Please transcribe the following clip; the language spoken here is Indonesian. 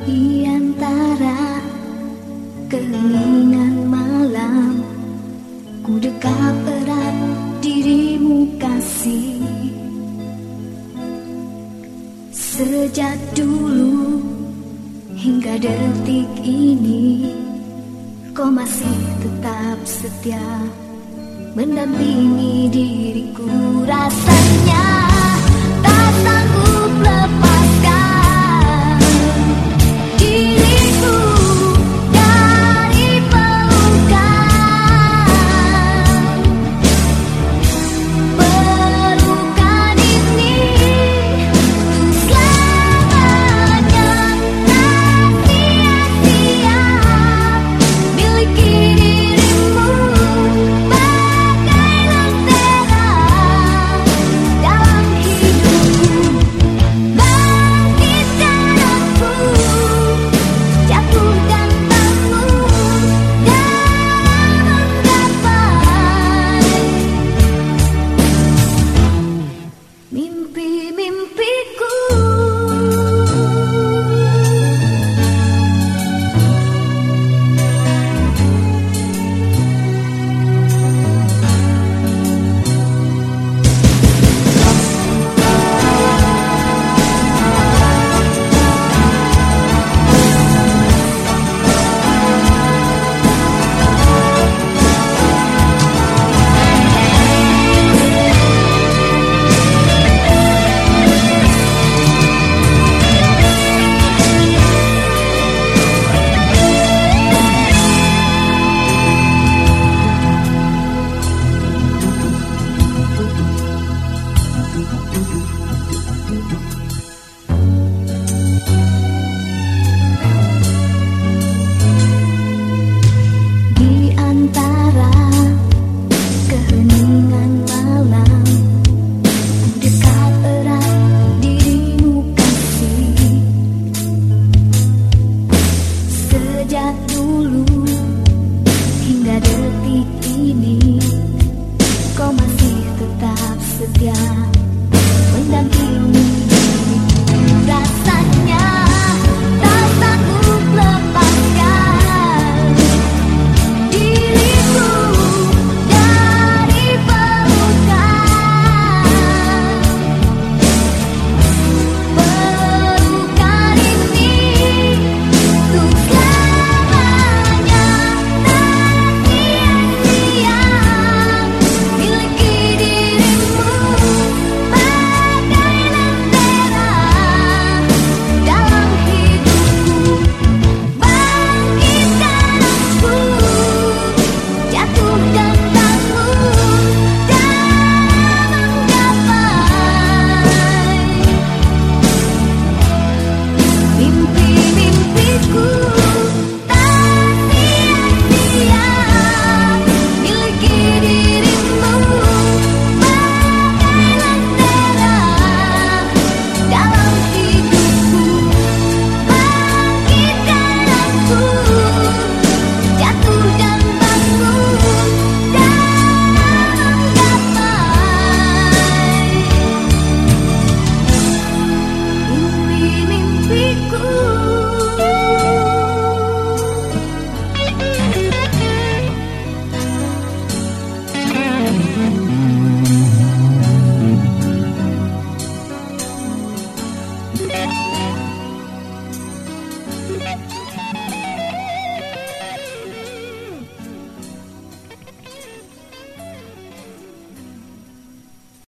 Di antara keheningan malam Ku dekat erat dirimu kasih. Sejak dulu hingga detik ini Kau masih tetap setia Mendampingi diriku. Rasanya Sejak dulu hingga detik ini